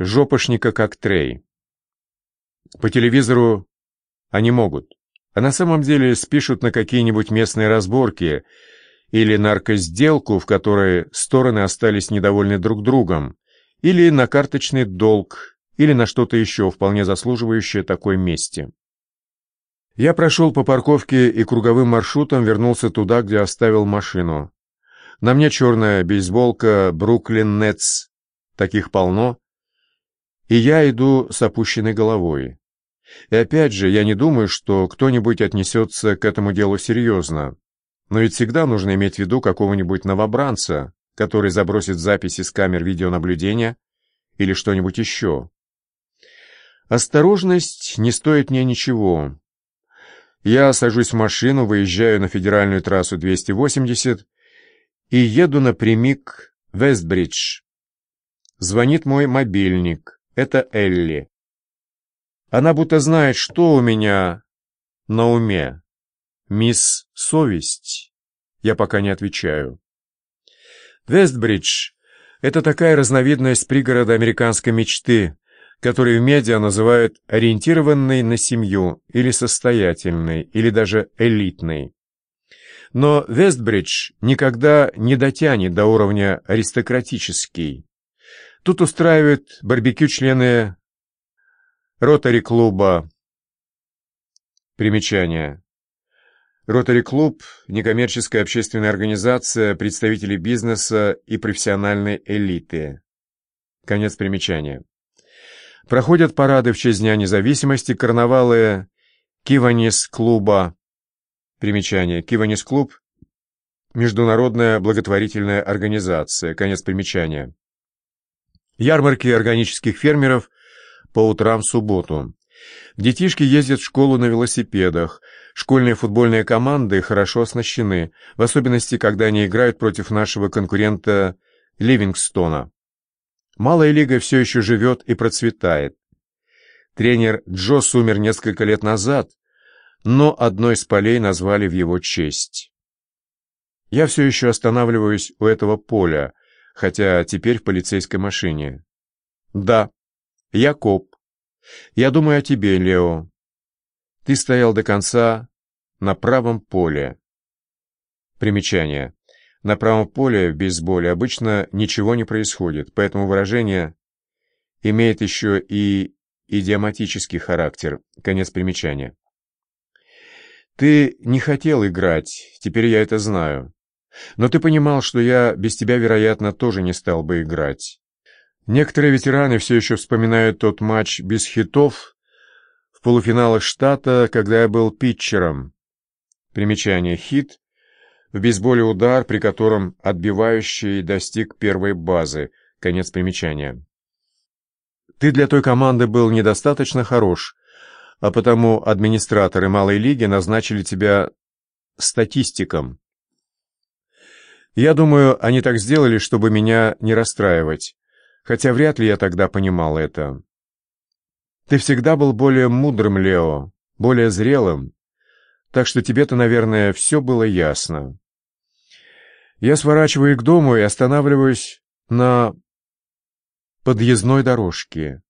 жопошника, как Трей. По телевизору они могут, а на самом деле спишут на какие-нибудь местные разборки или наркосделку, в которой стороны остались недовольны друг другом, или на карточный долг, или на что-то еще вполне заслуживающее такой мести. Я прошел по парковке и круговым маршрутом вернулся туда, где оставил машину. На мне черная бейсболка «Бруклин Нетс». Таких полно. И я иду с опущенной головой. И опять же, я не думаю, что кто-нибудь отнесется к этому делу серьезно. Но ведь всегда нужно иметь в виду какого-нибудь новобранца, который забросит записи с камер видеонаблюдения или что-нибудь еще. Осторожность не стоит мне ничего. Я сажусь в машину, выезжаю на федеральную трассу 280 и еду напрямик в Вестбридж. Звонит мой мобильник. Это Элли. Она будто знает, что у меня на уме. Мисс Совесть. Я пока не отвечаю. Вестбридж — это такая разновидность пригорода американской мечты, который в медиа называют ориентированной на семью или состоятельной, или даже элитной. Но Вестбридж никогда не дотянет до уровня аристократический. Тут устраивают барбекю члены ротари-клуба. Примечание. Ротари-клуб – некоммерческая общественная организация представителей бизнеса и профессиональной элиты. Конец примечания. Проходят парады в честь Дня независимости, карнавалы Киванис-клуба. Примечание. Киванис-клуб – международная благотворительная организация. Конец примечания. Ярмарки органических фермеров по утрам в субботу. Детишки ездят в школу на велосипедах. Школьные футбольные команды хорошо оснащены, в особенности, когда они играют против нашего конкурента Ливингстона. Малая лига все еще живет и процветает. Тренер Джос умер несколько лет назад, но одно из полей назвали в его честь. Я все еще останавливаюсь у этого поля, хотя теперь в полицейской машине. Да, я коп. Я думаю о тебе, Лео. Ты стоял до конца на правом поле. Примечание. На правом поле в бейсболе обычно ничего не происходит, поэтому выражение имеет еще и идиоматический характер. Конец примечания. Ты не хотел играть, теперь я это знаю. Но ты понимал, что я без тебя, вероятно, тоже не стал бы играть. Некоторые ветераны все еще вспоминают тот матч без хитов в полуфиналах штата, когда я был питчером. Примечание «хит» В бейсболе удар, при котором отбивающий достиг первой базы. Конец примечания. Ты для той команды был недостаточно хорош, а потому администраторы малой лиги назначили тебя статистиком. Я думаю, они так сделали, чтобы меня не расстраивать, хотя вряд ли я тогда понимал это. Ты всегда был более мудрым, Лео, более зрелым, так что тебе-то, наверное, все было ясно. Я сворачиваю к дому и останавливаюсь на подъездной дорожке.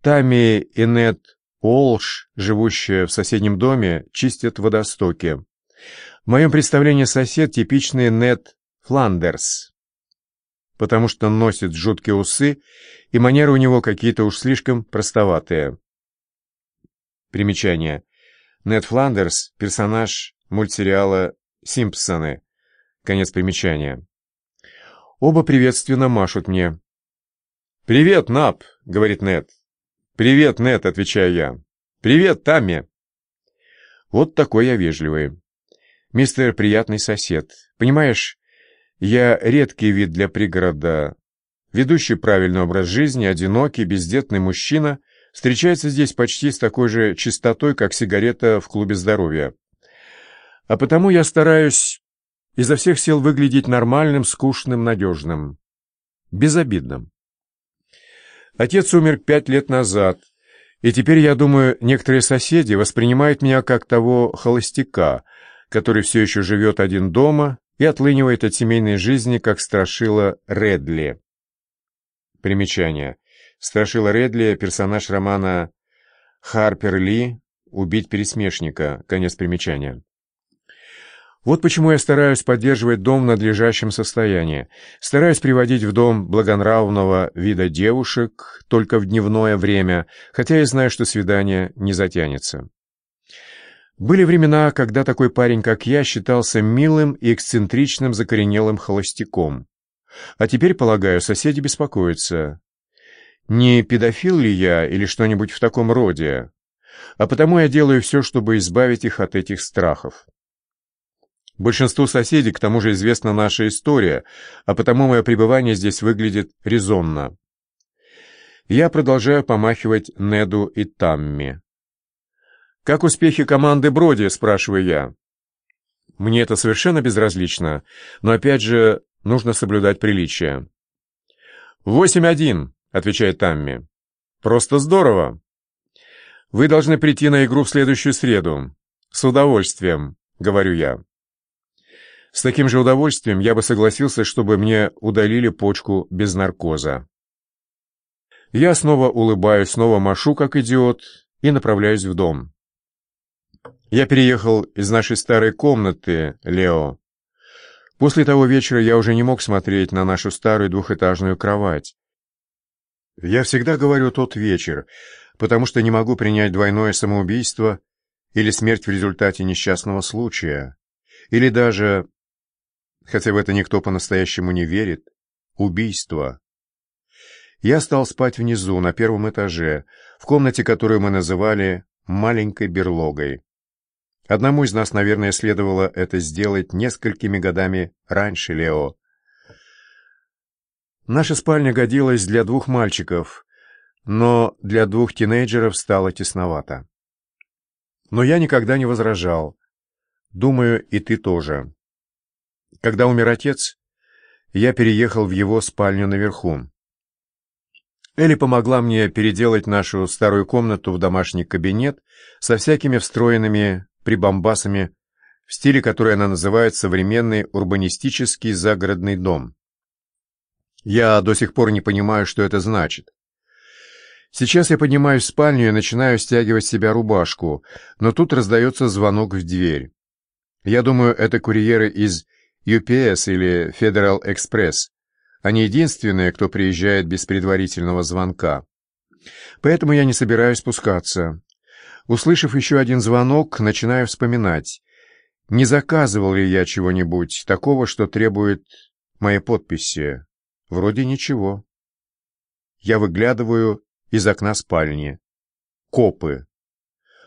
Тами и Нет Олш, живущая в соседнем доме, чистят водостоки. В моем представлении сосед типичный Нет Фландерс, потому что носит жуткие усы, и манеры у него какие-то уж слишком простоватые. Примечание. Нед Фландерс – персонаж мультсериала «Симпсоны», Конец примечания. Оба приветственно машут мне. «Привет, Нап!» — говорит Нед. «Привет, Нед!» — отвечаю я. «Привет, Тамми!» Вот такой я вежливый. Мистер приятный сосед. Понимаешь, я редкий вид для пригорода. Ведущий правильный образ жизни, одинокий, бездетный мужчина встречается здесь почти с такой же чистотой, как сигарета в клубе здоровья. А потому я стараюсь изо всех сил выглядеть нормальным, скучным, надежным, безобидным. Отец умер пять лет назад, и теперь, я думаю, некоторые соседи воспринимают меня как того холостяка, который все еще живет один дома и отлынивает от семейной жизни, как страшила Редли. Примечание. Страшила Редли, персонаж романа Харпер Ли «Убить пересмешника». Конец примечания. Вот почему я стараюсь поддерживать дом в надлежащем состоянии. Стараюсь приводить в дом благонравного вида девушек только в дневное время, хотя я знаю, что свидание не затянется. Были времена, когда такой парень, как я, считался милым и эксцентричным закоренелым холостяком. А теперь, полагаю, соседи беспокоятся. Не педофил ли я или что-нибудь в таком роде? А потому я делаю все, чтобы избавить их от этих страхов. Большинству соседей к тому же известна наша история, а потому мое пребывание здесь выглядит резонно. Я продолжаю помахивать Неду и Тамми. «Как успехи команды Броди?» – спрашиваю я. Мне это совершенно безразлично, но опять же нужно соблюдать приличие. «Восемь один», — отвечает Тамми. «Просто здорово. Вы должны прийти на игру в следующую среду. С удовольствием», — говорю я. С таким же удовольствием я бы согласился, чтобы мне удалили почку без наркоза. Я снова улыбаюсь, снова машу, как идиот, и направляюсь в дом. Я переехал из нашей старой комнаты, Лео. После того вечера я уже не мог смотреть на нашу старую двухэтажную кровать. Я всегда говорю «тот вечер», потому что не могу принять двойное самоубийство или смерть в результате несчастного случая, или даже хотя в это никто по-настоящему не верит, убийство. Я стал спать внизу, на первом этаже, в комнате, которую мы называли «маленькой берлогой». Одному из нас, наверное, следовало это сделать несколькими годами раньше, Лео. Наша спальня годилась для двух мальчиков, но для двух тинейджеров стало тесновато. Но я никогда не возражал. Думаю, и ты тоже. Когда умер отец, я переехал в его спальню наверху. Элли помогла мне переделать нашу старую комнату в домашний кабинет со всякими встроенными прибамбасами в стиле, который она называет современный урбанистический загородный дом. Я до сих пор не понимаю, что это значит. Сейчас я поднимаюсь в спальню и начинаю стягивать с себя рубашку, но тут раздается звонок в дверь. Я думаю, это курьеры из UPS или Federal Express. Они единственные, кто приезжает без предварительного звонка. Поэтому я не собираюсь спускаться. Услышав еще один звонок, начинаю вспоминать, не заказывал ли я чего-нибудь такого, что требует моей подписи. Вроде ничего. Я выглядываю из окна спальни. Копы.